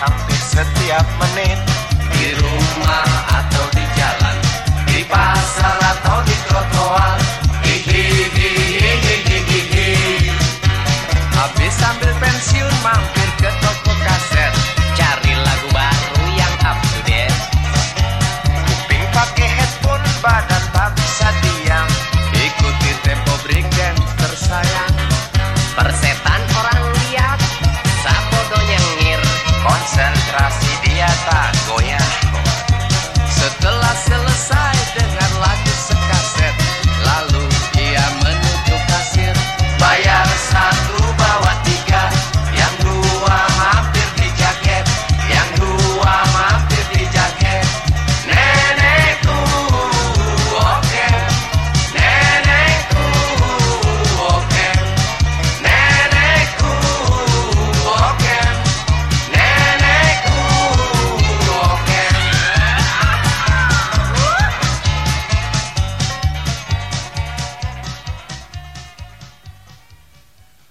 hampir setiap menit Gracias.